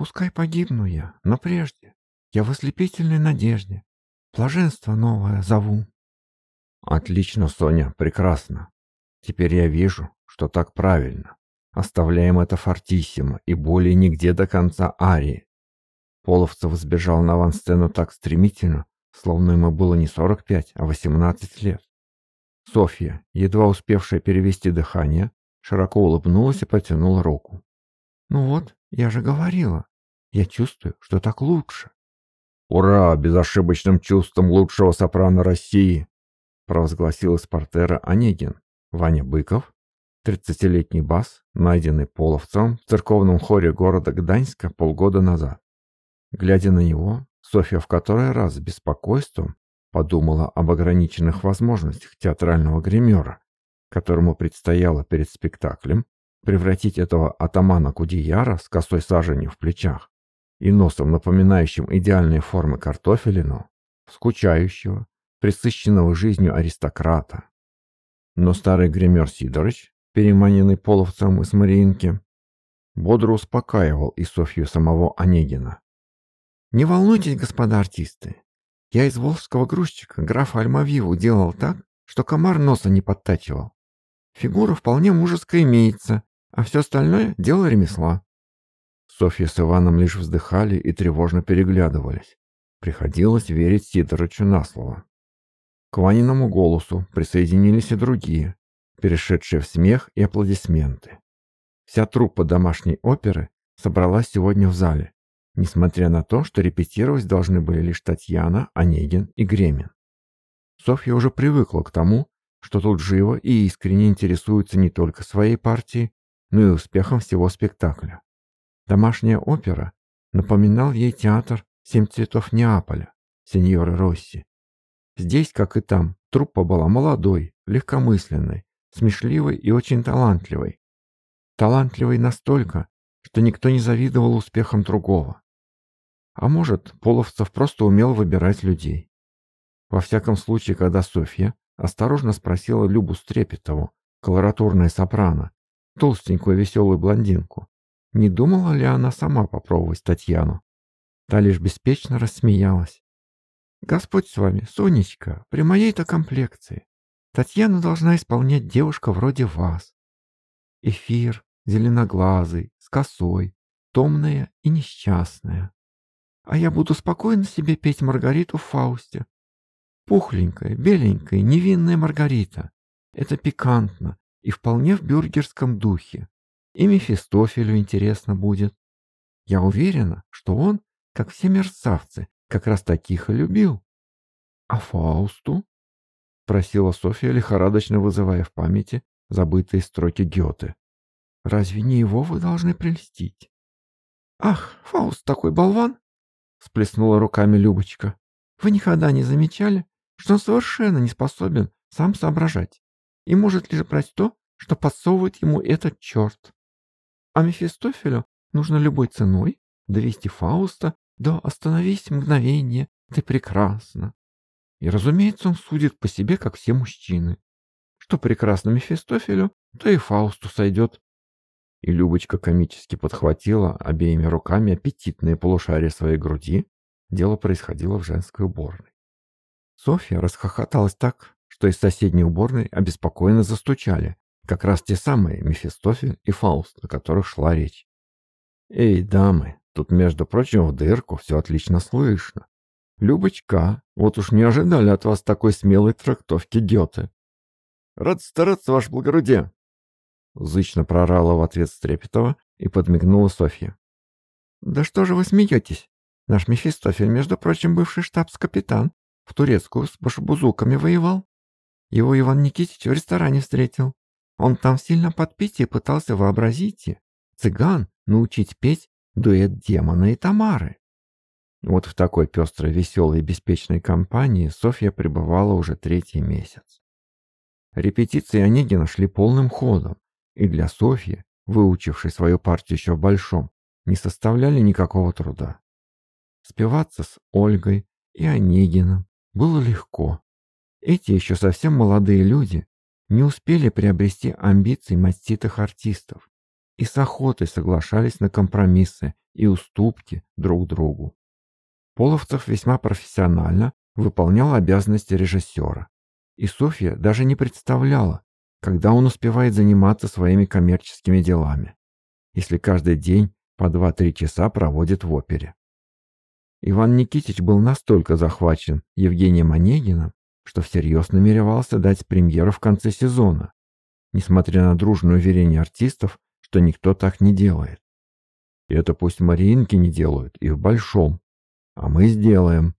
Пускай погибну я, но прежде я в ослепительной надежде. Блаженство новое зову. Отлично, Соня, прекрасно. Теперь я вижу, что так правильно. Оставляем это фортиссимо и более нигде до конца арии. Половцев сбежал на авансцену так стремительно, словно ему было не 45, а 18 лет. Софья, едва успевшая перевести дыхание, широко улыбнулась и протянула руку. «Ну вот, я же говорила, я чувствую, что так лучше». «Ура! Безошибочным чувством лучшего сопрано России!» провозгласил из портера Онегин. Ваня Быков, тридцатилетний бас, найденный половцем в церковном хоре города Гданьска полгода назад. Глядя на него, Софья в который раз с беспокойством подумала об ограниченных возможностях театрального гримера, которому предстояло перед спектаклем превратить этого атамана Кудияра с косой саженью в плечах и носом, напоминающим идеальные формы картофелину, скучающего, присыщенного жизнью аристократа. Но старый гример Сидорыч, переманенный половцем из Мариинки, бодро успокаивал и Софью самого Онегина. «Не волнуйтесь, господа артисты, я из волжского грузчика графа Альмавиву делал так, что комар носа не подтачивал. Фигура вполне мужеская имеется, а все остальное — дело ремесла». Софья с Иваном лишь вздыхали и тревожно переглядывались. Приходилось верить Сидорычу на слово. К Ваниному голосу присоединились и другие, перешедшие в смех и аплодисменты. Вся труппа домашней оперы собралась сегодня в зале, несмотря на то, что репетировать должны были лишь Татьяна, Онегин и Гремин. Софья уже привыкла к тому, что тут живо и искренне интересуются не только своей партией, но и успехом всего спектакля. Домашняя опера напоминал ей театр «Семь цветов Неаполя» сеньоры Росси. Здесь, как и там, труппа была молодой, легкомысленной, смешливой и очень талантливой. Талантливой настолько, что никто не завидовал успехам другого. А может, Половцев просто умел выбирать людей. Во всяком случае, когда Софья осторожно спросила Любу Стрепетову, колоратурная сопрано, толстенькую веселую блондинку, не думала ли она сама попробовать Татьяну. Та лишь беспечно рассмеялась. «Господь с вами, Сонечка, при моей-то комплекции. Татьяна должна исполнять девушка вроде вас. Эфир, зеленоглазый, с косой, томная и несчастная. А я буду спокойно себе петь Маргариту в Фаусте. Пухленькая, беленькая, невинная Маргарита. Это пикантно и вполне в бюргерском духе. И Мефистофелю интересно будет. Я уверена, что он, как все мерзавцы, как раз таких и любил. А Фаусту? Просила Софья, лихорадочно вызывая в памяти забытые строки Гёте. Разве не его вы должны прельстить? Ах, Фауст такой болван! Сплеснула руками Любочка. Вы никогда не замечали, что он совершенно не способен сам соображать и может лишь брать то, что подсовывает ему этот черт. А Мефистофелю нужно любой ценой довести Фауста до «остановись мгновение, ты прекрасна». И, разумеется, он судит по себе, как все мужчины. Что прекрасно Мефистофелю, то и Фаусту сойдет. И Любочка комически подхватила обеими руками аппетитные полушария своей груди. Дело происходило в женской уборной. Софья расхохоталась так, что из соседней уборной обеспокоенно застучали, как раз те самые Мефистофель и Фауст, о которых шла речь. «Эй, дамы, тут, между прочим, в дырку все отлично слышно. Любочка, вот уж не ожидали от вас такой смелой трактовки Гёте». «Рад стараться, ваше благородие», Зычно прорала в ответ Стрепетова и подмигнула Софья. «Да что же вы смеетесь? Наш Мефистофель, между прочим, бывший штабс-капитан, в турецкую с башебузуками воевал. Его Иван Никитич в ресторане встретил. Он там сильно подпить и пытался, вообразите, цыган научить петь дуэт демона и Тамары. Вот в такой пестрой, веселой и беспечной компании Софья пребывала уже третий месяц. Репетиции Онегина шли полным ходом, и для Софьи, выучившей свою партию еще в большом, не составляли никакого труда. Спеваться с Ольгой и Онегином было легко. Эти еще совсем молодые люди не успели приобрести амбиции маститых артистов и с охотой соглашались на компромиссы и уступки друг другу. Половцев весьма профессионально выполнял обязанности режиссера, и Софья даже не представляла, когда он успевает заниматься своими коммерческими делами, если каждый день по 2-3 часа проводит в опере. Иван Никитич был настолько захвачен Евгением Онегиным, что всерьез намеревался дать премьеру в конце сезона, несмотря на дружное уверение артистов, что никто так не делает. Это пусть Мариинки не делают, и в Большом. А мы сделаем.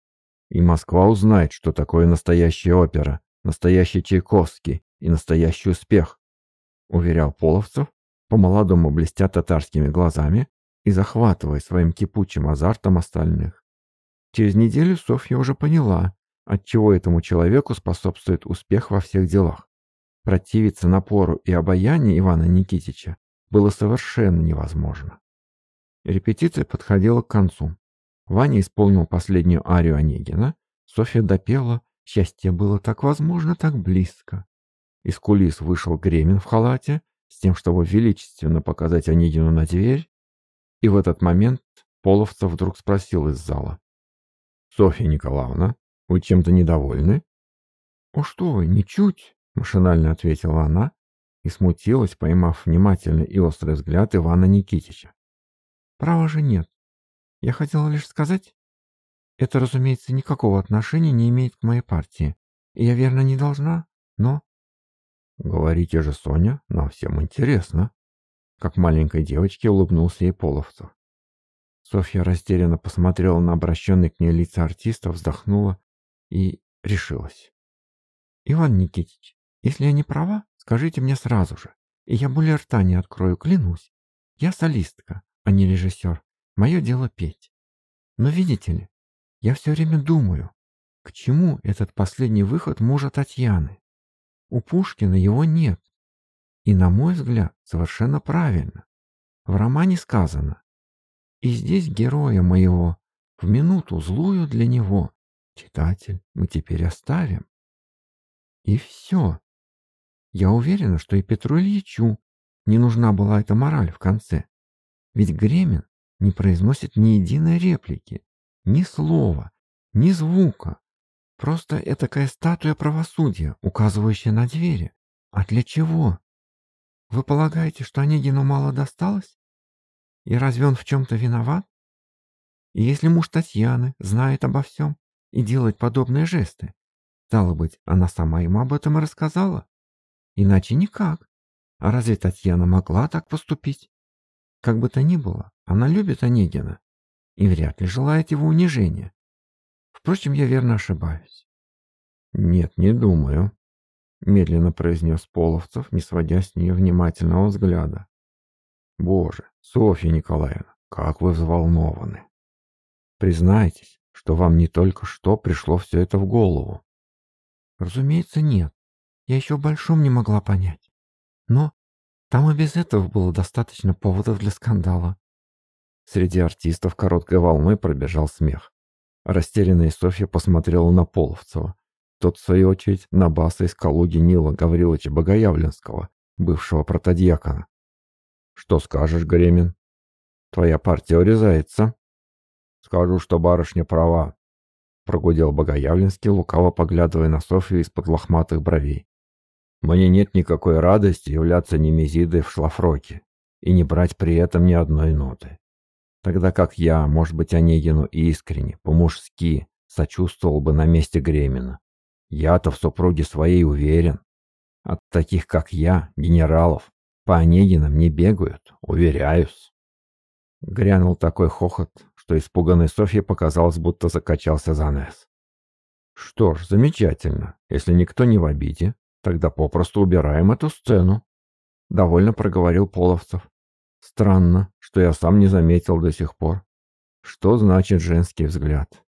И Москва узнает, что такое настоящая опера, настоящий Чайковский и настоящий успех, уверял Половцев, по-молодому блестя татарскими глазами и захватывая своим кипучим азартом остальных. Через неделю Софья уже поняла, отчего этому человеку способствует успех во всех делах. Противиться напору и обаянию Ивана Никитича было совершенно невозможно. Репетиция подходила к концу. Ваня исполнил последнюю арию Онегина, Софья допела «Счастье было так возможно, так близко». Из кулис вышел Гремин в халате, с тем, чтобы величественно показать Онегину на дверь, и в этот момент Половцев вдруг спросил из зала. «Софья Николаевна, вы чем-то недовольны?» «О что вы, ничуть!» — машинально ответила она и смутилась, поймав внимательный и острый взгляд Ивана Никитича. «Права же нет. Я хотела лишь сказать, это, разумеется, никакого отношения не имеет к моей партии, и я верно не должна, но...» «Говорите же, Соня, нам всем интересно», — как маленькой девочке улыбнулся ей Половцев. Софья растерянно посмотрела на обращенные к ней лица артиста, вздохнула и решилась. «Иван Никитич, если я не права, скажите мне сразу же, и я более рта не открою, клянусь. Я солистка, а не режиссер. Мое дело петь. Но видите ли, я все время думаю, к чему этот последний выход мужа Татьяны? У Пушкина его нет. И, на мой взгляд, совершенно правильно. В романе сказано «И здесь героя моего, в минуту злую для него, читатель, мы теперь оставим». И все. Я уверена, что и Петру Ильичу не нужна была эта мораль в конце. Ведь Гремин не произносит ни единой реплики, ни слова, ни звука. Просто этакая статуя правосудия, указывающая на двери. А для чего? Вы полагаете, что Онегину мало досталось? И разве он в чем-то виноват? И если муж Татьяны знает обо всем и делает подобные жесты, стало быть, она сама ему об этом и рассказала? Иначе никак. А разве Татьяна могла так поступить? Как бы то ни было, она любит Онегина и вряд ли желает его унижения. Впрочем, я верно ошибаюсь. «Нет, не думаю», — медленно произнес Половцев, не сводя с нее внимательного взгляда. «Боже, Софья Николаевна, как вы взволнованы! Признайтесь, что вам не только что пришло все это в голову». «Разумеется, нет. Я еще в большом не могла понять. Но там и без этого было достаточно поводов для скандала. Среди артистов короткой волной пробежал смех. Растерянная Софья посмотрела на Половцева. Тот, в свою очередь, на баса из Калуги Нила Гавриловича Богоявленского, бывшего протодьякона. «Что скажешь, Гремин? Твоя партия урезается». «Скажу, что барышня права», — прогудел Богоявленский, лукаво поглядывая на Софью из-под лохматых бровей. «Мне нет никакой радости являться немезидой в шлафроке и не брать при этом ни одной ноты. Тогда как я, может быть, Онегину искренне, по-мужски, сочувствовал бы на месте Гремина. Я-то в супруге своей уверен. От таких, как я, генералов, по Онегинам не бегают, уверяюсь. Грянул такой хохот, что испуганной Софье показалось, будто закачался занес. Что ж, замечательно. Если никто не в обиде, тогда попросту убираем эту сцену. Довольно проговорил Половцев. Странно, что я сам не заметил до сих пор. Что значит женский взгляд?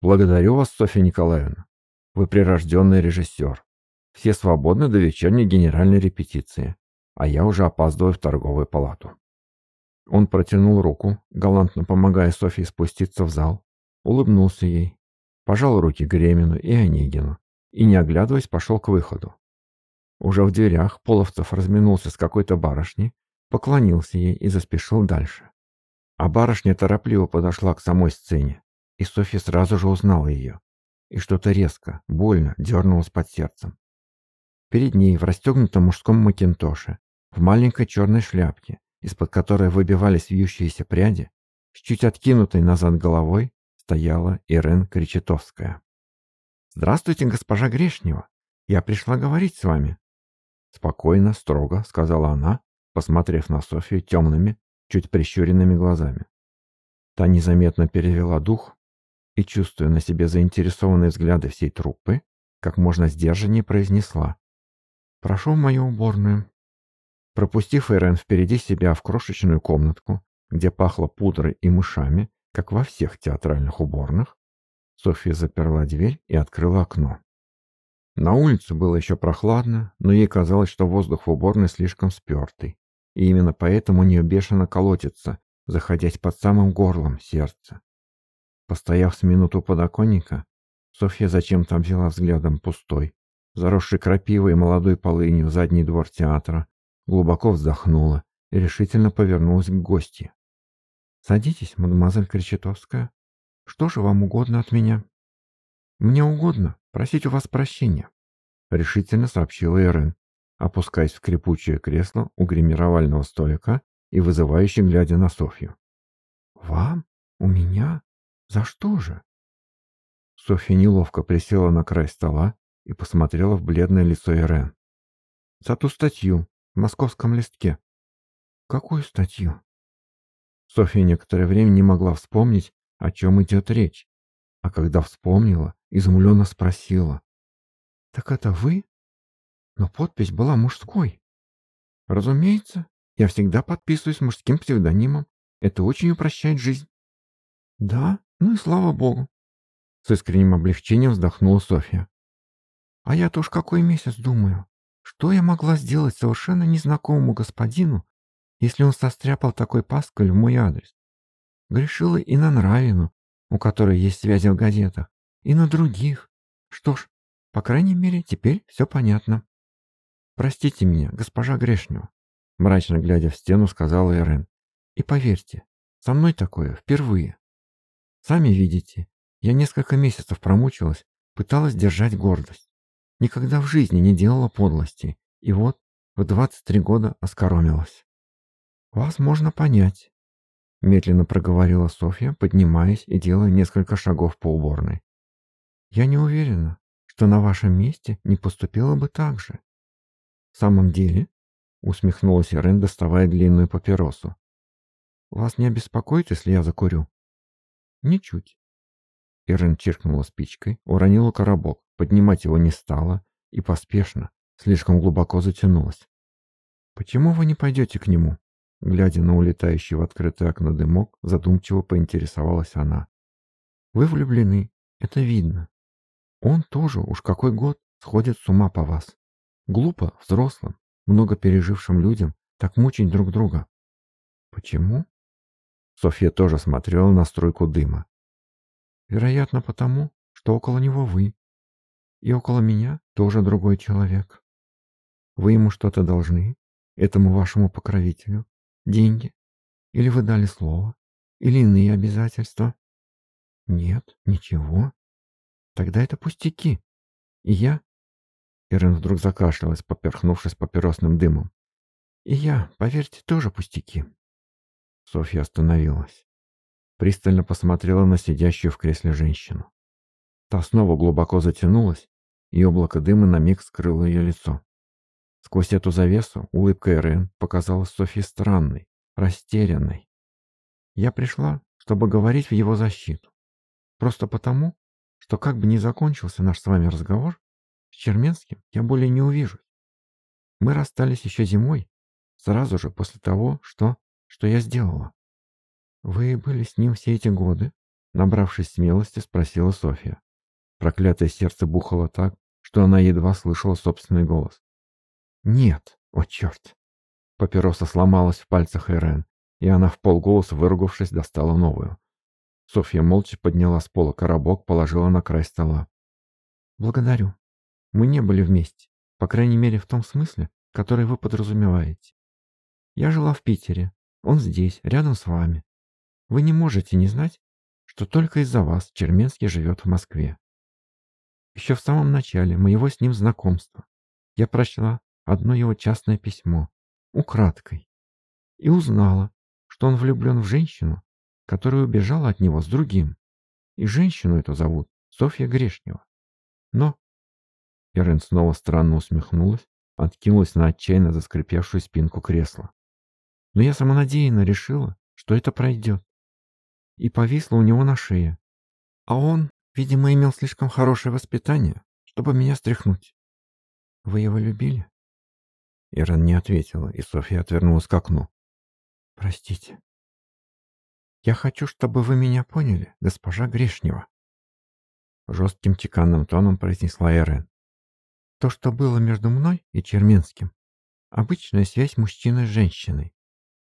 Благодарю вас, Софья Николаевна. Вы прирожденный режиссер. Все свободны до вечерней генеральной репетиции, а я уже опаздываю в торговую палату. Он протянул руку, галантно помогая Софье спуститься в зал, улыбнулся ей, пожал руки Гремину и Онегину и, не оглядываясь, пошел к выходу. Уже в дверях Половцев разминулся с какой-то барышней, поклонился ей и заспешил дальше. А барышня торопливо подошла к самой сцене, и Софья сразу же узнала ее. И что-то резко, больно дернулось под сердцем. Перед ней в расстегнутом мужском макинтоше, в маленькой черной шляпке, из-под которой выбивались вьющиеся пряди, с чуть откинутой назад головой, стояла Ирен Кречетовская. «Здравствуйте, госпожа Грешнева. Я пришла говорить с вами». Спокойно, строго, сказала она, посмотрев на Софию темными, чуть прищуренными глазами. Та незаметно перевела дух и, чувствуя на себе заинтересованные взгляды всей труппы, как можно сдержаннее произнесла. «Прошу в мою уборную». Пропустив Эрен впереди себя в крошечную комнатку, где пахло пудрой и мышами, как во всех театральных уборных, Софья заперла дверь и открыла окно. На улице было еще прохладно, но ей казалось, что воздух в уборной слишком спертый, и именно поэтому у нее бешено колотится, заходясь под самым горлом сердца. Постояв с минуту подоконника, Софья зачем-то обвела взглядом пустой, заросший крапивой и молодой полынью задний двор театра, глубоко вздохнула и решительно повернулась к гости. «Садитесь, мадемуазель Кречетовская. Что же вам угодно от меня?» «Мне угодно просить у вас прощения», — решительно сообщила Эрен, опускаясь в скрипучее кресло у гримировального столика и вызывающе глядя на Софью. «Вам? У меня? За что же?» Софья неловко присела на край стола и посмотрела в бледное лицо Эрен. «За ту статью московском листке». «Какую статью?» Софья некоторое время не могла вспомнить, о чем идет речь, а когда вспомнила, изумленно спросила. «Так это вы?» Но подпись была мужской. «Разумеется, я всегда подписываюсь мужским псевдонимом. Это очень упрощает жизнь». «Да, ну и слава богу». С искренним облегчением вздохнула Софья. «А я-то уж какой месяц думаю, что я могла сделать совершенно незнакомому господину, если он состряпал такой паскаль в мой адрес. Грешила и на Нравину, у которой есть связи в газетах, и на других. Что ж, по крайней мере, теперь все понятно. «Простите меня, госпожа Грешнева», — мрачно глядя в стену, сказала Эрен. «И поверьте, со мной такое впервые. Сами видите, я несколько месяцев промучилась, пыталась держать гордость. Никогда в жизни не делала подлости, и вот в 23 года оскоромилась. «Вас можно понять», — медленно проговорила Софья, поднимаясь и делая несколько шагов по уборной. «Я не уверена, что на вашем месте не поступила бы так же». «В самом деле?» — усмехнулась Ирен, доставая длинную папиросу. «Вас не обеспокоит, если я закурю?» «Ничуть». Ирен чиркнула спичкой, уронила коробок, поднимать его не стала и поспешно, слишком глубоко затянулась. «Почему вы не пойдете к нему?» Глядя на улетающий в открытое окно дымок, задумчиво поинтересовалась она. «Вы влюблены, это видно. Он тоже уж какой год сходит с ума по вас. Глупо взрослым, много пережившим людям так мучить друг друга. Почему?» Софья тоже смотрела на струйку дыма. «Вероятно, потому, что около него вы. И около меня тоже другой человек. Вы ему что-то должны, этому вашему покровителю. Деньги? Или вы дали слово? Или иные обязательства? Нет, ничего. Тогда это пустяки. И я... Ирен вдруг закашлялась, поперхнувшись папиросным дымом. И я, поверьте, тоже пустяки. Софья остановилась. Пристально посмотрела на сидящую в кресле женщину. Та снова глубоко затянулась, и облако дыма на миг скрыло ее лицо. Сквозь эту завесу улыбка Эрен показалась Софье странной, растерянной. Я пришла, чтобы говорить в его защиту. Просто потому, что как бы ни закончился наш с вами разговор, с Черменским я более не увижусь. Мы расстались еще зимой, сразу же после того, что, что я сделала. Вы были с ним все эти годы? Набравшись смелости, спросила Софья. Проклятое сердце бухало так, что она едва слышала собственный голос. «Нет! О, черт!» Папироса сломалась в пальцах Эрен, и она в полголоса, выругавшись, достала новую. Софья молча подняла с пола коробок, положила на край стола. «Благодарю. Мы не были вместе, по крайней мере в том смысле, который вы подразумеваете. Я жила в Питере, он здесь, рядом с вами. Вы не можете не знать, что только из-за вас Черменский живет в Москве. Еще в самом начале моего с ним знакомства я прочла одно его частное письмо, украдкой, и узнала, что он влюблен в женщину, которая убежала от него с другим. И женщину эту зовут Софья Грешнева. Но... Ирен снова странно усмехнулась, откинулась на отчаянно заскрипевшую спинку кресла. Но я самонадеянно решила, что это пройдет. И повисла у него на шее. А он, видимо, имел слишком хорошее воспитание, чтобы меня стряхнуть. Вы его любили? Ирен не ответила, и Софья отвернулась к окну. Простите. Я хочу, чтобы вы меня поняли, госпожа Грешнева. Жестким чеканным тоном произнесла Ирен. То, что было между мной и Черменским, обычная связь мужчины с женщиной.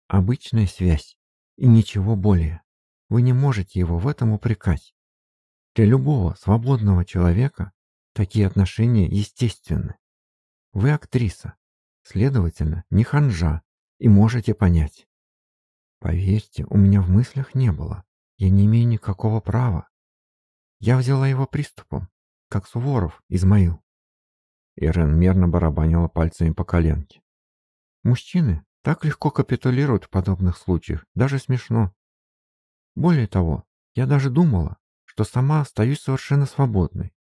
Обычная связь. И ничего более. Вы не можете его в этом упрекать. Для любого свободного человека такие отношения естественны. Вы актриса, следовательно, не ханжа, и можете понять. Поверьте, у меня в мыслях не было. Я не имею никакого права. Я взяла его приступом, как Суворов, Измаил. Ирен мерно барабанила пальцами по коленке. Мужчины так легко капитулируют в подобных случаях, даже смешно. Более того, я даже думала, что сама остаюсь совершенно свободной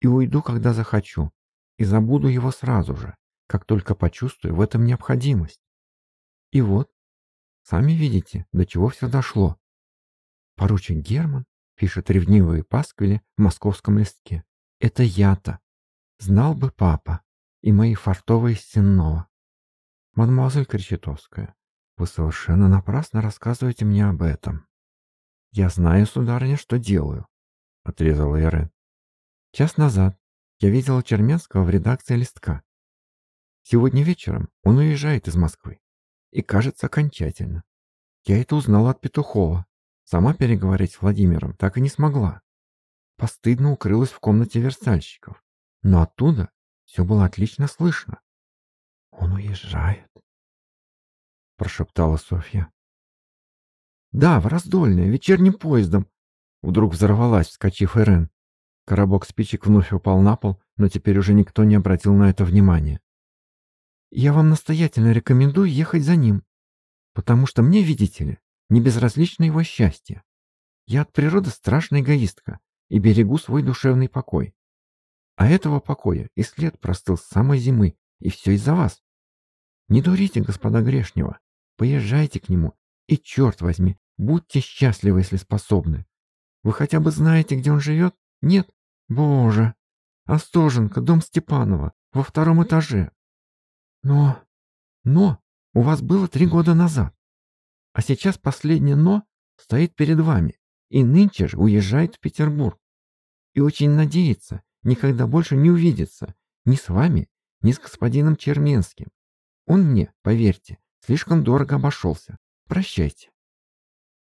и уйду, когда захочу, и забуду его сразу же, как только почувствую в этом необходимость. И вот, сами видите, до чего все дошло. Поручик Герман пишет ревнивые пасквили в московском листке. Это я-то. Знал бы папа и мои фартовые стенного. Мадемуазель Кречетовская, вы совершенно напрасно рассказываете мне об этом. Я знаю, сударыня, что делаю, отрезала Ирен. Час назад я видела Черменского в редакции листка. Сегодня вечером он уезжает из Москвы. И, кажется, окончательно. Я это узнала от Петухова. Сама переговорить с Владимиром так и не смогла. Постыдно укрылась в комнате верстальщиков. Но оттуда все было отлично слышно. «Он уезжает», — прошептала Софья. «Да, в Раздольное, вечерним поездом», — вдруг взорвалась, вскочив Ирен. Коробок спичек вновь упал на пол, но теперь уже никто не обратил на это внимания. «Я вам настоятельно рекомендую ехать за ним, потому что мне, видите ли, не безразлично его счастье. Я от природы страшная эгоистка и берегу свой душевный покой. А этого покоя и след простыл с самой зимы, и все из-за вас. Не дурите, господа Грешнева, поезжайте к нему, и, черт возьми, будьте счастливы, если способны. Вы хотя бы знаете, где он живет? Нет? Боже! Остоженка, дом Степанова, во втором этаже. Но... Но у вас было три года назад. А сейчас последнее «но» стоит перед вами, и нынче же уезжает в Петербург. И очень надеется никогда больше не увидеться ни с вами, ни с господином Черменским. Он мне, поверьте, слишком дорого обошелся. Прощайте.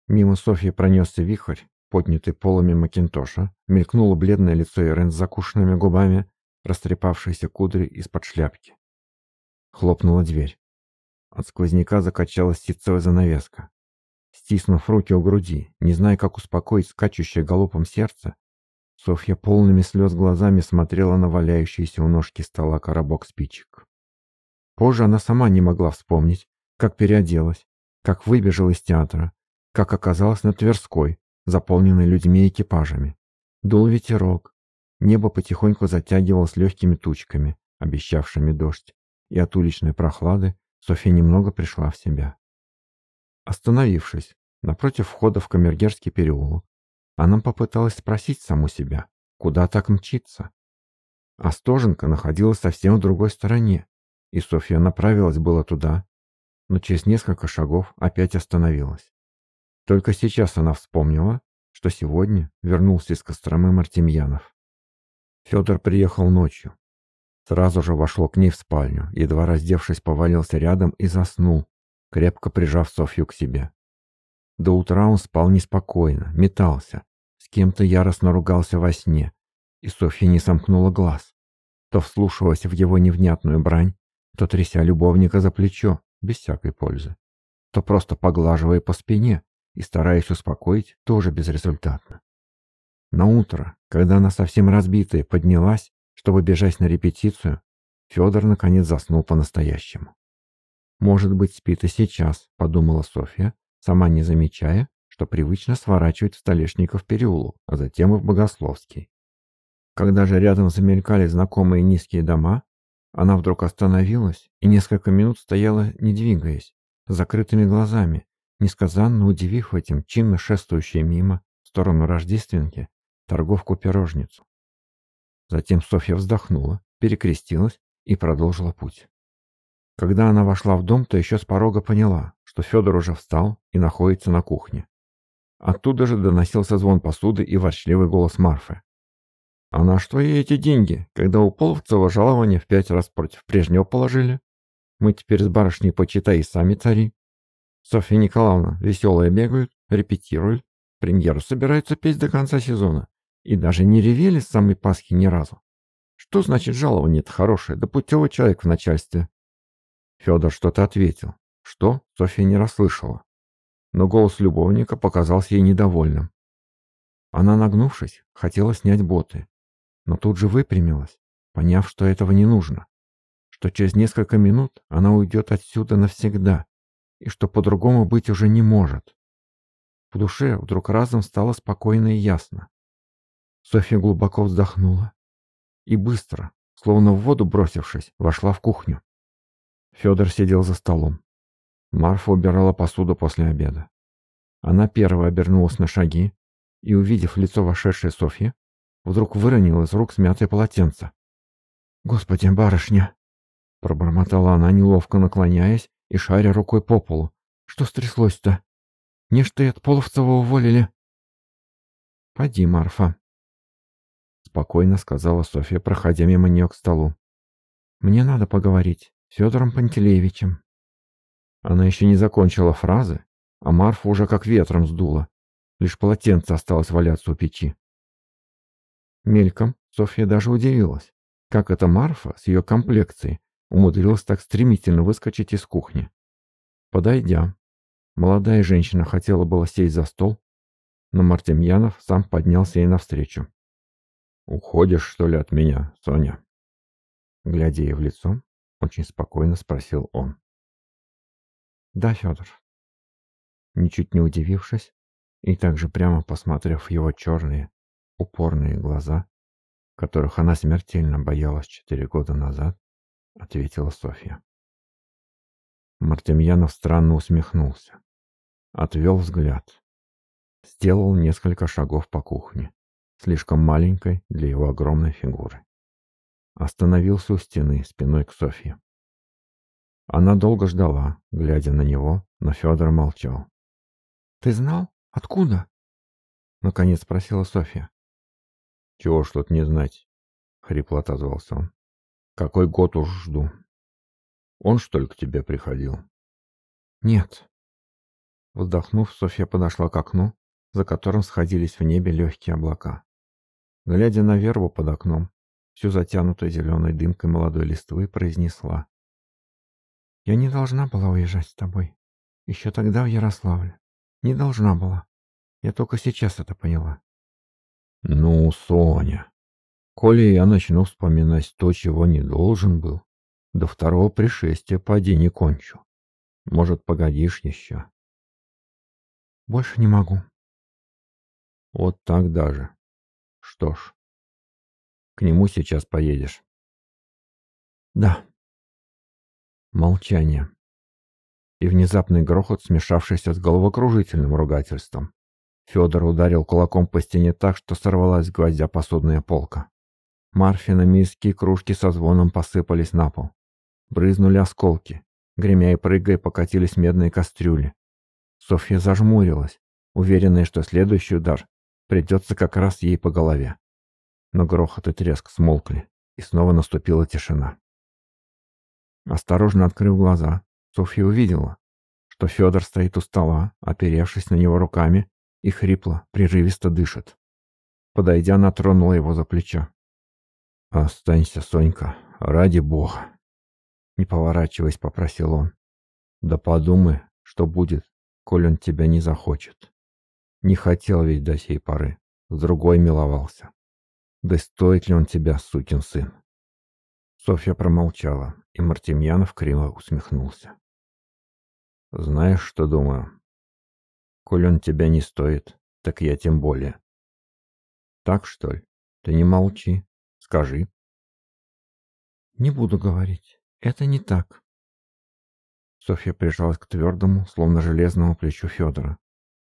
Мимо Софьи пронесся вихрь, поднятый полами Макинтоша, мелькнуло бледное лицо Ирен с закушенными губами, растрепавшиеся кудри из-под шляпки. Хлопнула дверь. От сквозняка закачалась ситцевая занавеска. Стиснув руки у груди, не зная, как успокоить скачущее галопом сердце, Софья полными слез глазами смотрела на валяющийся у ножки стола коробок спичек. Позже она сама не могла вспомнить, как переоделась, как выбежала из театра, как оказалась на Тверской, заполненной людьми и экипажами. Дул ветерок, небо потихоньку затягивалось легкими тучками, обещавшими дождь, и от уличной прохлады Софья немного пришла в себя. Остановившись напротив входа в Камергерский переулок, она попыталась спросить саму себя, куда так мчиться. Остоженка находилась совсем в другой стороне, и Софья направилась было туда, но через несколько шагов опять остановилась. Только сейчас она вспомнила, что сегодня вернулся из Костромы Мартемьянов. Федор приехал ночью, Сразу же вошел к ней в спальню, едва раздевшись, повалился рядом и заснул, крепко прижав Софью к себе. До утра он спал неспокойно, метался, с кем-то яростно ругался во сне, и Софья не сомкнула глаз. То вслушивалась в его невнятную брань, то тряся любовника за плечо, без всякой пользы, то просто поглаживая по спине, и стараясь успокоить, тоже безрезультатно. На утро, когда она совсем разбитая поднялась, чтобы бежать на репетицию, Федор наконец заснул по-настоящему. «Может быть, спит и сейчас», — подумала Софья, сама не замечая, что привычно сворачивает в Столешников переулок, а затем и в Богословский. Когда же рядом замелькали знакомые низкие дома, она вдруг остановилась и несколько минут стояла, не двигаясь, с закрытыми глазами, несказанно удивив этим чинно шествующей мимо в сторону Рождественки торговку-пирожницу. Затем Софья вздохнула, перекрестилась и продолжила путь. Когда она вошла в дом, то еще с порога поняла, что Федор уже встал и находится на кухне. Оттуда же доносился звон посуды и ворчливый голос Марфы. «А на что ей эти деньги, когда у Половцева жалование в пять раз против прежнего положили? Мы теперь с барышней, почитай, и сами цари. Софья Николаевна веселая бегают, репетируют, премьеру собираются петь до конца сезона. И даже не ревели с самой Пасхи ни разу. Что значит жалование-то хорошее, да путевый человек в начальстве?» Федор что-то ответил. Что, Софья не расслышала. Но голос любовника показался ей недовольным. Она, нагнувшись, хотела снять боты, но тут же выпрямилась, поняв, что этого не нужно, что через несколько минут она уйдет отсюда навсегда и что по-другому быть уже не может. В душе вдруг разом стало спокойно и ясно. Софья глубоко вздохнула и быстро, словно в воду бросившись, вошла в кухню. Федор сидел за столом. Марфа убирала посуду после обеда. Она первая обернулась на шаги и, увидев лицо вошедшей Софьи, вдруг выронила из рук смятое полотенце. «Господи, барышня!» Пробормотала она, неловко наклоняясь и шаря рукой по полу. «Что стряслось-то? Не что и от Половцева уволили?» «Поди, Марфа», — спокойно сказала Софья, проходя мимо нее к столу. «Мне надо поговорить. Федором Пантелеевичем. Она еще не закончила фразы, а Марфа уже как ветром сдула. Лишь полотенце осталось валяться у печи. Мельком Софья даже удивилась, как эта Марфа с ее комплекцией умудрилась так стремительно выскочить из кухни. Подойдя, молодая женщина хотела было сесть за стол, но Мартемьянов сам поднялся ей навстречу. «Уходишь, что ли, от меня, Соня?» Глядя ей в лицо, очень спокойно спросил он. Да, Федор. Ничуть не удивившись и также прямо посмотрев в его черные, упорные глаза, которых она смертельно боялась четыре года назад, ответила Софья. Мартемьянов странно усмехнулся, отвел взгляд, сделал несколько шагов по кухне, слишком маленькой для его огромной фигуры. Остановился у стены, спиной к Софье. Она долго ждала, глядя на него, но Федор молчал. «Ты знал? Откуда?» Наконец спросила Софья. «Чего ж тут не знать?» — хрипло отозвался он. «Какой год уж жду. Он, что ли, к тебе приходил?» «Нет». Вздохнув, Софья подошла к окну, за которым сходились в небе легкие облака. Глядя на вербу под окном, всю затянутую зеленой дымкой молодой листвы, произнесла. «Я не должна была уезжать с тобой. Еще тогда в Ярославле. Не должна была. Я только сейчас это поняла». «Ну, Соня, коли я начну вспоминать то, чего не должен был, до второго пришествия поди не кончу. Может, погодишь еще?» «Больше не могу». «Вот так даже. Что ж, к нему сейчас поедешь. Да. Молчание. И внезапный грохот, смешавшийся с головокружительным ругательством. Федор ударил кулаком по стене так, что сорвалась с гвоздя посудная полка. Марфина миски и кружки со звоном посыпались на пол. Брызнули осколки. Гремя и прыгая покатились медные кастрюли. Софья зажмурилась, уверенная, что следующий удар придется как раз ей по голове но грохот и треск смолкли, и снова наступила тишина. Осторожно открыв глаза, Софья увидела, что Федор стоит у стола, оперевшись на него руками, и хрипло, прерывисто дышит. Подойдя, она тронула его за плечо. «Останься, Сонька, ради бога!» Не поворачиваясь, попросил он. «Да подумай, что будет, коль он тебя не захочет. Не хотел ведь до сей поры, с другой миловался. Да стоит ли он тебя, сукин сын? Софья промолчала, и Мартемьянов криво усмехнулся. Знаешь, что думаю? Коль он тебя не стоит, так я тем более. Так, что ли? Ты не молчи. Скажи. Не буду говорить. Это не так. Софья прижалась к твердому, словно железному плечу Федора,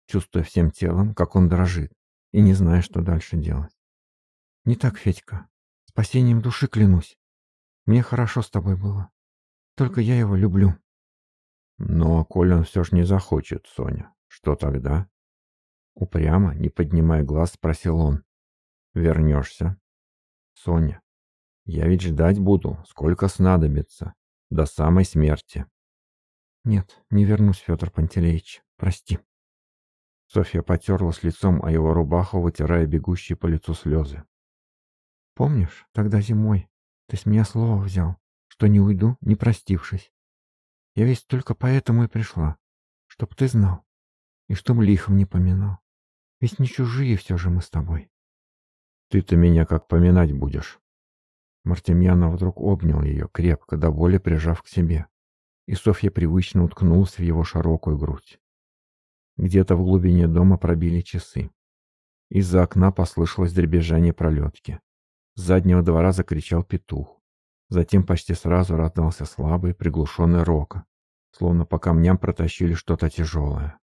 чувствуя всем телом, как он дрожит, и не зная, что дальше делать. «Не так, Федька. Спасением души клянусь. Мне хорошо с тобой было. Только я его люблю». «Ну, а коль он все ж не захочет, Соня, что тогда?» Упрямо, не поднимая глаз, спросил он. «Вернешься?» «Соня, я ведь ждать буду, сколько снадобится, до самой смерти». «Нет, не вернусь, Федор Пантелеич. Прости». Софья потерлась лицом о его рубаху, вытирая бегущие по лицу слезы. «Помнишь, тогда зимой ты с меня слово взял, что не уйду, не простившись? Я ведь только поэтому и пришла, чтоб ты знал, и чтоб лихом не поминал. Ведь не чужие все же мы с тобой». «Ты-то меня как поминать будешь?» Мартемьянов вдруг обнял ее, крепко, до боли прижав к себе и Софья привычно уткнулась в его широкую грудь. Где-то в глубине дома пробили часы. Из-за окна послышалось дребезжание пролетки. С заднего двора закричал петух. Затем почти сразу раздался слабый, приглушенный рок, словно по камням протащили что-то тяжелое.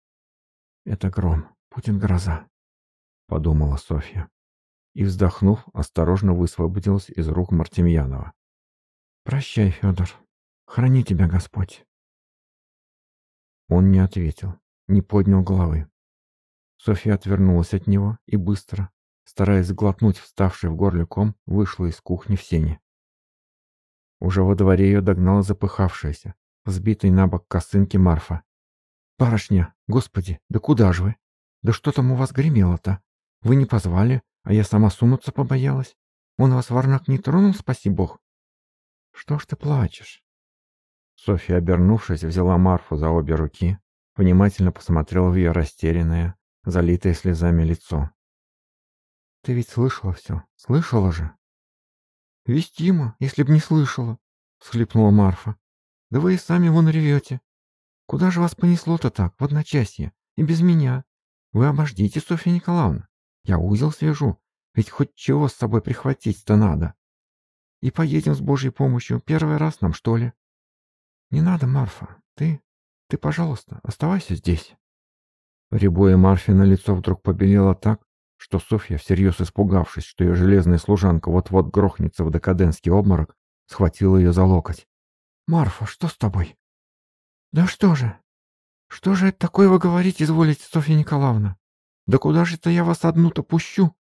«Это гром, будет гроза», — подумала Софья. И, вздохнув, осторожно высвободилась из рук Мартемьянова. «Прощай, Федор», Храни тебя Господь. Он не ответил, не поднял головы. Софья отвернулась от него и быстро, стараясь сглотнуть вставший в горле ком, вышла из кухни в сене. Уже во дворе ее догнала запыхавшаяся, взбитый на бок косынки Марфа. «Барышня, господи, да куда же вы? Да что там у вас гремело-то? Вы не позвали, а я сама сунуться побоялась. Он вас, варнак, не тронул, спаси бог?» «Что ж ты плачешь?» Софья, обернувшись, взяла Марфу за обе руки, внимательно посмотрела в ее растерянное, залитое слезами лицо. «Ты ведь слышала все, слышала же?» «Вестимо, если б не слышала», — всхлипнула Марфа. «Да вы и сами вон ревете. Куда же вас понесло-то так, в одночасье, и без меня? Вы обождите, Софья Николаевна. Я узел свяжу, ведь хоть чего с собой прихватить-то надо. И поедем с Божьей помощью первый раз нам, что ли?» «Не надо, Марфа. Ты, ты, пожалуйста, оставайся здесь». Рябое Марфина лицо вдруг побелело так, что Софья, всерьез испугавшись, что ее железная служанка вот-вот грохнется в декаденский обморок, схватила ее за локоть. «Марфа, что с тобой?» «Да что же? Что же это такое вы говорите, изволите, Софья Николаевна? Да куда же это я вас одну-то пущу?»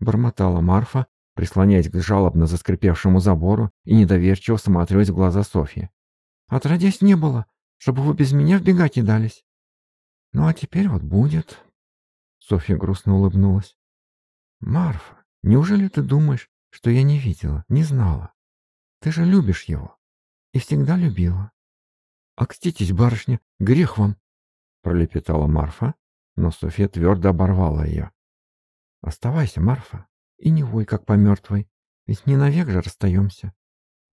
Бормотала Марфа, прислоняясь к жалобно заскрипевшему забору и недоверчиво всматриваясь в глаза Софьи. Отродясь не было, чтобы вы без меня в бега кидались. Ну а теперь вот будет. Софья грустно улыбнулась. Марфа, неужели ты думаешь, что я не видела, не знала? Ты же любишь его. И всегда любила. Окститесь, барышня, грех вам, пролепетала Марфа, но Софья твердо оборвала ее. Оставайся, Марфа, и не вой, как по мертвой, ведь не навек же расстаемся.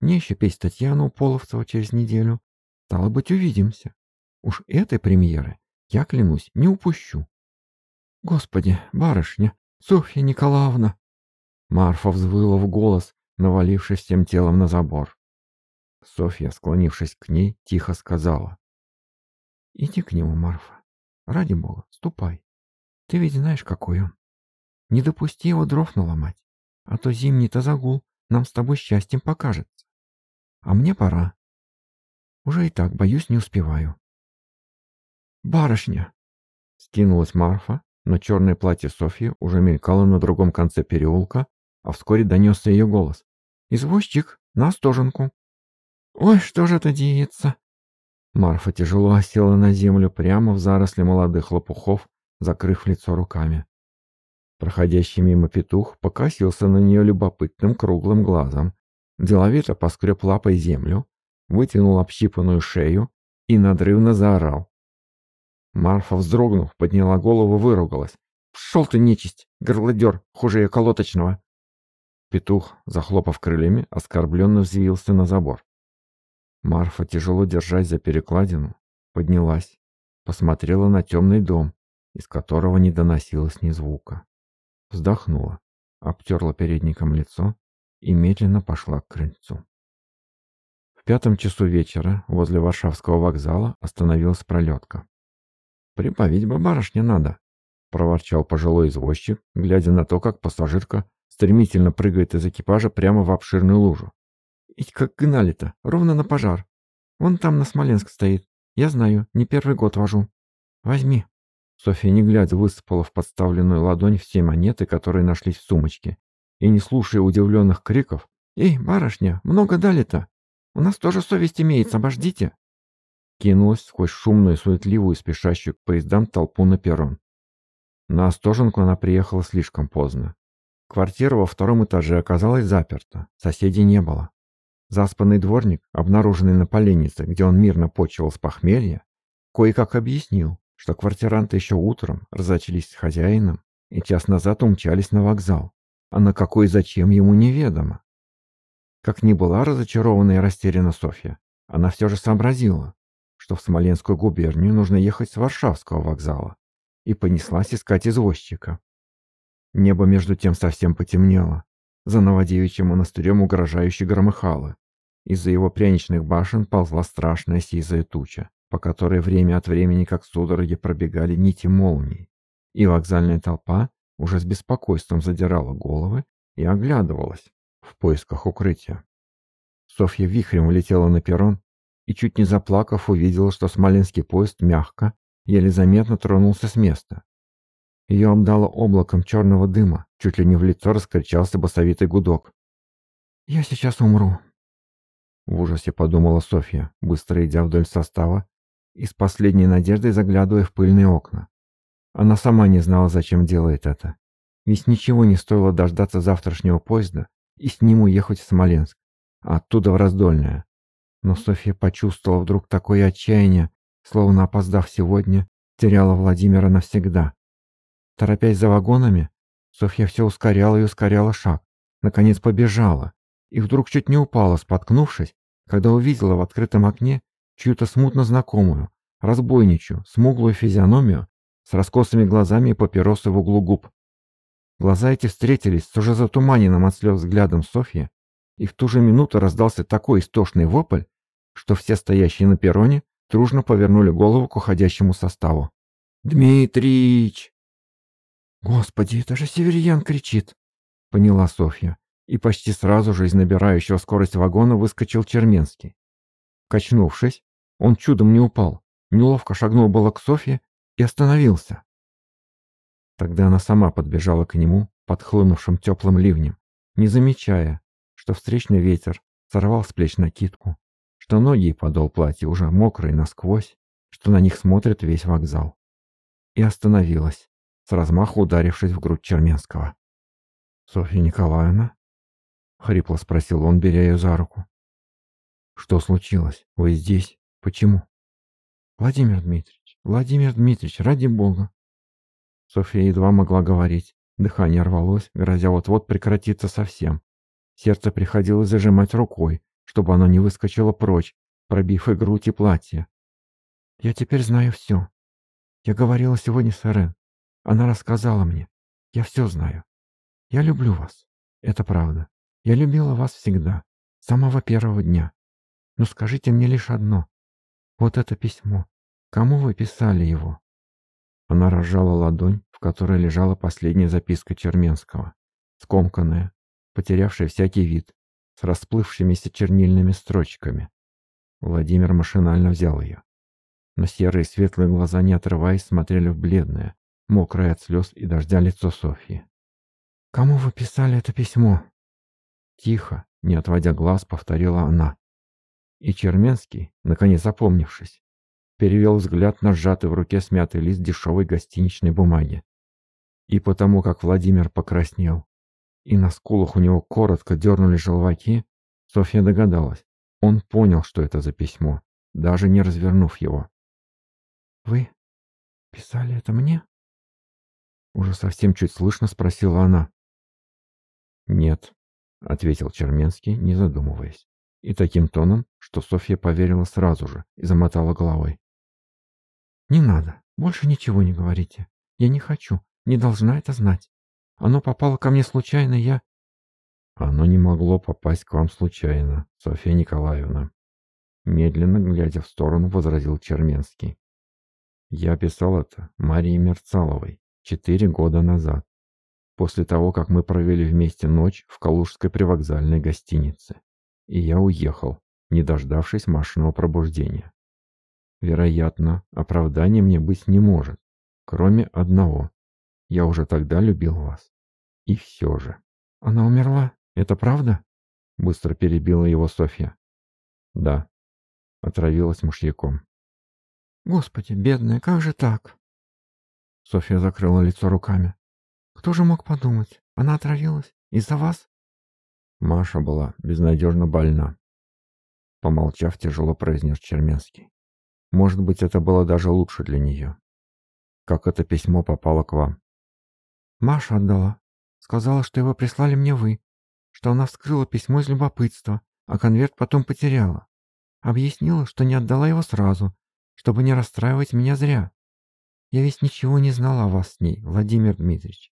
Мне еще петь Татьяну Половцева через неделю. Стало быть, увидимся. Уж этой премьеры, я клянусь, не упущу. Господи, барышня, Софья Николаевна! Марфа взвыла в голос, навалившись всем телом на забор. Софья, склонившись к ней, тихо сказала. «Иди к нему, Марфа. Ради бога, ступай. Ты ведь знаешь, какой он. Не допусти его дров наломать, а то зимний-то загул нам с тобой счастьем покажется. А мне пора. Уже и так, боюсь, не успеваю. «Барышня!» Скинулась Марфа, но черное платье Софьи уже мелькало на другом конце переулка, а вскоре донесся ее голос. «Извозчик, на стоженку!» «Ой, что же это деется?» Марфа тяжело осела на землю прямо в заросли молодых лопухов, закрыв лицо руками. Проходящий мимо петух покосился на нее любопытным круглым глазом деловито поскреб лапой землю, вытянул общипанную шею и надрывно заорал. Марфа, вздрогнув, подняла голову, выругалась. «Пшел ты, нечисть! Горлодер, хуже я колоточного!» Петух, захлопав крыльями, оскорбленно взвился на забор. Марфа, тяжело держась за перекладину, поднялась, посмотрела на темный дом, из которого не доносилось ни звука. Вздохнула, обтерла передником лицо и медленно пошла к крыльцу. В пятом часу вечера возле Варшавского вокзала остановилась пролетка. «Прибавить бы барышне надо», — проворчал пожилой извозчик, глядя на то, как пассажирка стремительно прыгает из экипажа прямо в обширную лужу. «И как гнали-то, ровно на пожар. Вон там на Смоленск стоит. Я знаю, не первый год вожу. Возьми». Софья, не глядя, высыпала в подставленную ладонь все монеты, которые нашлись в сумочке, и, не слушая удивленных криков, «Эй, барышня, много дали-то! У нас тоже совесть имеется, обождите!» Кинулась сквозь шумную, суетливую, спешащую к поездам толпу на перрон. На Остоженку она приехала слишком поздно. Квартира во втором этаже оказалась заперта, соседей не было. Заспанный дворник, обнаруженный на поленнице, где он мирно почивал с похмелья, кое-как объяснил, что квартиранты еще утром разочлись с хозяином и час назад умчались на вокзал, а на какой зачем ему неведомо. Как ни была разочарована и растеряна Софья, она все же сообразила, что в Смоленскую губернию нужно ехать с Варшавского вокзала, и понеслась искать извозчика. Небо между тем совсем потемнело. За Новодевичьим монастырем угрожающе громыхало. Из-за его пряничных башен ползла страшная сизая туча по которой время от времени как судороги пробегали нити молний, и вокзальная толпа уже с беспокойством задирала головы и оглядывалась в поисках укрытия. Софья вихрем улетела на перрон и, чуть не заплакав, увидела, что смоленский поезд мягко, еле заметно тронулся с места. Ее обдало облаком черного дыма, чуть ли не в лицо раскричался басовитый гудок. «Я сейчас умру», — в ужасе подумала Софья, быстро идя вдоль состава и с последней надеждой заглядывая в пыльные окна. Она сама не знала, зачем делает это. Ведь ничего не стоило дождаться завтрашнего поезда и с ним уехать в Смоленск, а оттуда в Раздольное. Но Софья почувствовала вдруг такое отчаяние, словно опоздав сегодня, теряла Владимира навсегда. Торопясь за вагонами, Софья все ускоряла и ускоряла шаг, наконец побежала, и вдруг чуть не упала, споткнувшись, когда увидела в открытом окне чью-то смутно знакомую, разбойничью, смуглую физиономию с раскосыми глазами и папиросой в углу губ. Глаза эти встретились с уже затуманенным от слез взглядом Софьи, и в ту же минуту раздался такой истошный вопль, что все стоящие на перроне дружно повернули голову к уходящему составу. «Дмитрич!» «Господи, это же Северьян кричит!» — поняла Софья, и почти сразу же из набирающего скорость вагона выскочил Черменский. Качнувшись, он чудом не упал, неловко шагнул было к Софье и остановился. Тогда она сама подбежала к нему под хлынувшим теплым ливнем, не замечая, что встречный ветер сорвал с плеч накидку, что ноги и подол платья уже мокрые насквозь, что на них смотрит весь вокзал. И остановилась, с размаху ударившись в грудь Черменского. «Софья Николаевна?» — хрипло спросил он, беря ее за руку. «Что случилось? Вы здесь? Почему?» «Владимир Дмитриевич, Владимир Дмитриевич, ради бога!» Софья едва могла говорить. Дыхание рвалось, грозя вот-вот прекратиться совсем. Сердце приходилось зажимать рукой, чтобы оно не выскочило прочь, пробив и грудь, и платье. «Я теперь знаю все. Я говорила сегодня с Эрен. Она рассказала мне. Я все знаю. Я люблю вас. Это правда. Я любила вас всегда. С самого первого дня. Но скажите мне лишь одно. Вот это письмо. Кому вы писали его?» Она разжала ладонь, в которой лежала последняя записка Черменского, скомканная, потерявшая всякий вид, с расплывшимися чернильными строчками. Владимир машинально взял ее. Но серые светлые глаза, не отрываясь, смотрели в бледное, мокрое от слез и дождя лицо Софьи. «Кому вы писали это письмо?» Тихо, не отводя глаз, повторила она. И Черменский, наконец опомнившись, перевел взгляд на сжатый в руке смятый лист дешевой гостиничной бумаги. И потому как Владимир покраснел, и на скулах у него коротко дернули желваки, Софья догадалась. Он понял, что это за письмо, даже не развернув его. «Вы? «Писали это мне?» Уже совсем чуть слышно спросила она. «Нет», — ответил Черменский, не задумываясь. И таким тоном, что Софья поверила сразу же и замотала головой. «Не надо, больше ничего не говорите. Я не хочу, не должна это знать. Оно попало ко мне случайно, я...» «Оно не могло попасть к вам случайно, Софья Николаевна», медленно глядя в сторону, возразил Черменский. «Я писал это Марии Мерцаловой четыре года назад, после того, как мы провели вместе ночь в Калужской привокзальной гостинице, и я уехал, не дождавшись Машиного пробуждения. Вероятно, оправдания мне быть не может, кроме одного. Я уже тогда любил вас. И все же. Она умерла? Это правда? Быстро перебила его Софья. Да. Отравилась мышьяком. Господи, бедная, как же так? Софья закрыла лицо руками. Кто же мог подумать? Она отравилась? Из-за вас? Маша была безнадежно больна. Помолчав, тяжело произнес Черменский. Может быть, это было даже лучше для нее. Как это письмо попало к вам? Маша отдала. Сказала, что его прислали мне вы, что она вскрыла письмо из любопытства, а конверт потом потеряла. Объяснила, что не отдала его сразу, чтобы не расстраивать меня зря. Я ведь ничего не знала о вас с ней, Владимир Дмитриевич.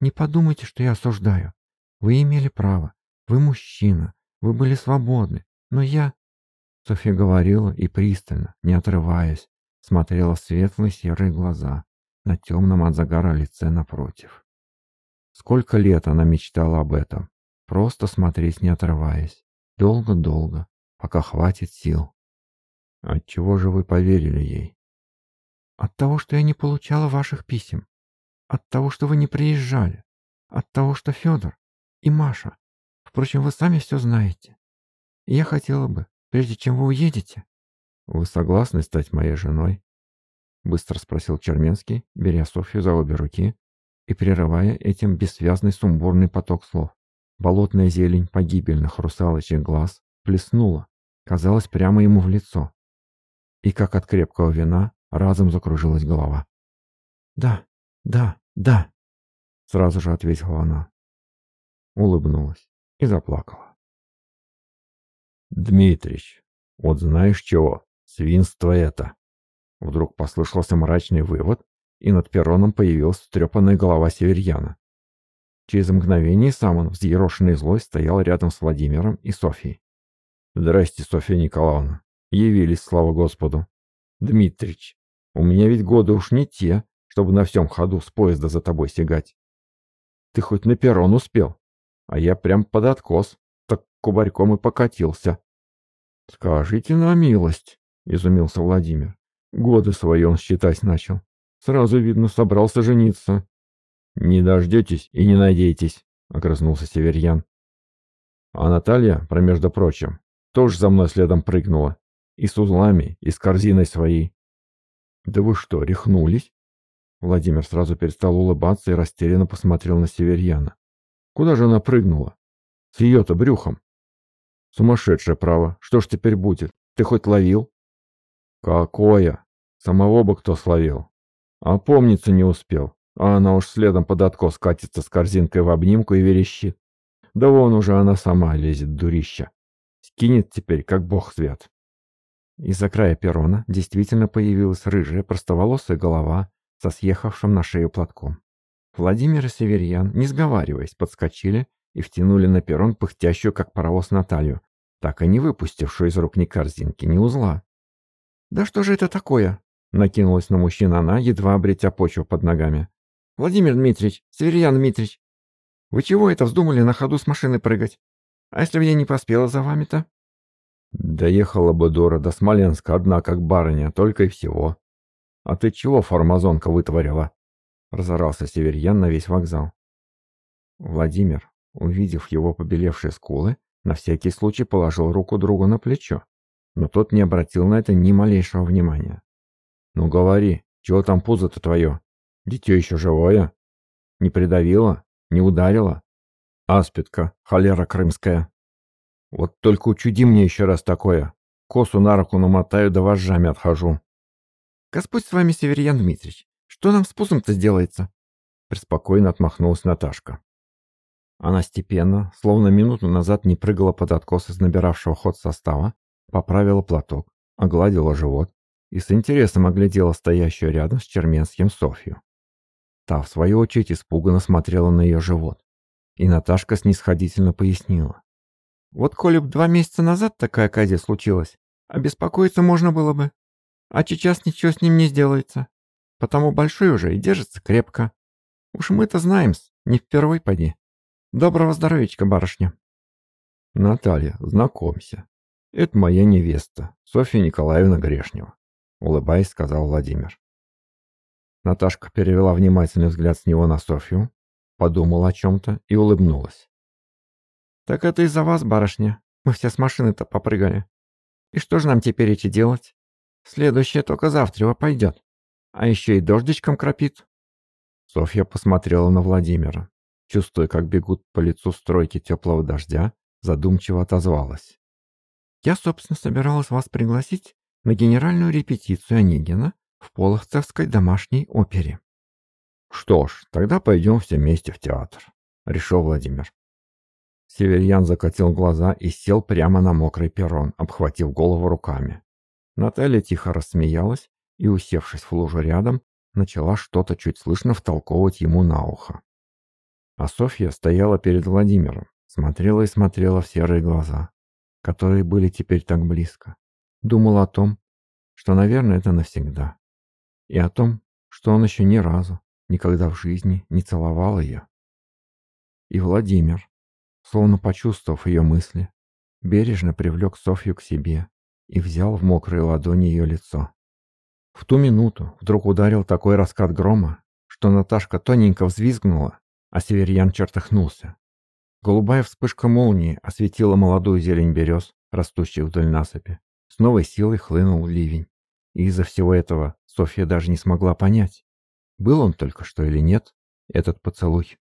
Не подумайте, что я осуждаю. Вы имели право. Вы мужчина. Вы были свободны. Но я... Софья говорила и пристально, не отрываясь, смотрела в светлые серые глаза на темном от загара лице напротив. Сколько лет она мечтала об этом, просто смотреть не отрываясь, долго-долго, пока хватит сил. Отчего же вы поверили ей? От того, что я не получала ваших писем. От того, что вы не приезжали. От того, что Федор и Маша. Впрочем, вы сами все знаете. И я хотела бы, прежде чем вы уедете... Вы согласны стать моей женой? Быстро спросил Черменский, беря Софью за обе руки и прерывая этим бессвязный сумбурный поток слов. Болотная зелень погибельных русалочьих глаз плеснула, казалось, прямо ему в лицо. И как от крепкого вина разом закружилась голова. «Да, да, да», — сразу же ответила она. Улыбнулась и заплакала. «Дмитрич, вот знаешь чего, свинство это!» Вдруг послышался мрачный вывод, и над перроном появилась встрепанная голова северьяна. Через мгновение сам он, взъерошенный злой, стоял рядом с Владимиром и Софьей. «Здрасте, Софья Николаевна. Явились, слава Господу. Дмитрич, у меня ведь годы уж не те, чтобы на всем ходу с поезда за тобой сигать. Ты хоть на перрон успел, а я прям под откос, так кубарьком и покатился». «Скажите на милость», — изумился Владимир. Годы свои он считать начал. Сразу видно, собрался жениться. «Не дождетесь и не надейтесь», — огрызнулся Северьян. А Наталья, промежду прочим, тоже за мной следом прыгнула. И с узлами, и с корзиной своей. «Да вы что, рехнулись?» Владимир сразу перестал улыбаться и растерянно посмотрел на Северьяна. «Куда же она прыгнула? С ее-то брюхом?» «Сумасшедшее право. Что ж теперь будет? Ты хоть ловил?» «Какое? Самого бы кто словил. А помниться не успел, а она уж следом под откос катится с корзинкой в обнимку и верещит. Да вон уже она сама лезет, дурища. Скинет теперь, как бог свет». Из-за края перрона действительно появилась рыжая простоволосая голова со съехавшим на шею платком. Владимир и Северьян, не сговариваясь, подскочили и втянули на перрон пыхтящую, как паровоз Наталью, так и не выпустившую из рук ни корзинки, ни узла. «Да что же это такое?» Накинулась на мужчину она, едва обретя почву под ногами. «Владимир Дмитриевич, Северьян Дмитриевич, вы чего это вздумали на ходу с машины прыгать? А если бы я не поспела за вами-то?» «Доехала бы Дора до Смоленска одна, как барыня, только и всего. А ты чего, формазонка, вытворила?» Разорался Северьян на весь вокзал. Владимир, увидев его побелевшие скулы, на всякий случай положил руку другу на плечо но тот не обратил на это ни малейшего внимания. «Ну говори, чего там пузо-то твое? Дитё еще живое? Не придавило? Не ударило? Аспидка, холера крымская. Вот только учуди мне еще раз такое. Косу на руку намотаю, да вожжами отхожу». «Господь с вами, Северьян Дмитриевич. Что нам с пузом-то сделается?» Преспокойно отмахнулась Наташка. Она степенно, словно минуту назад не прыгала под откос из набиравшего ход состава, поправила платок, огладила живот и с интересом оглядела стоящую рядом с Черменским Софью. Та, в свою очередь, испуганно смотрела на ее живот. И Наташка снисходительно пояснила. «Вот коли б два месяца назад такая оказия случилась, обеспокоиться можно было бы. А сейчас ничего с ним не сделается. Потому большой уже и держится крепко. Уж мы-то знаем не впервой поди. Доброго здоровичка, барышня. Наталья, знакомься. Это моя невеста, Софья Николаевна Грешнева, улыбаясь, сказал Владимир. Наташка перевела внимательный взгляд с него на Софью, подумала о чем-то и улыбнулась. «Так это из-за вас, барышня. Мы все с машины-то попрыгали. И что же нам теперь идти делать? Следующее только завтра пойдет. А еще и дождичком кропит». Софья посмотрела на Владимира, чувствуя, как бегут по лицу стройки теплого дождя, задумчиво отозвалась. «Я, собственно, собиралась вас пригласить на генеральную репетицию Онегина в Половцевской домашней опере». «Что ж, тогда пойдем все вместе в театр», — решил Владимир. Северьян закатил глаза и сел прямо на мокрый перрон, обхватив голову руками. Наталья тихо рассмеялась и, усевшись в лужу рядом, начала что-то чуть слышно втолковывать ему на ухо. А Софья стояла перед Владимиром, смотрела и смотрела в серые глаза, которые были теперь так близко. Думала о том, что, наверное, это навсегда. И о том, что он еще ни разу, никогда в жизни не целовал ее. И Владимир, словно почувствовав ее мысли, бережно привлек Софью к себе и взял в мокрые ладони ее лицо. В ту минуту вдруг ударил такой раскат грома, что Наташка тоненько взвизгнула, а Северьян чертыхнулся. Голубая вспышка молнии осветила молодую зелень берез, растущих вдоль насыпи. С новой силой хлынул ливень. И из-за всего этого Софья даже не смогла понять, был он только что или нет, этот поцелуй.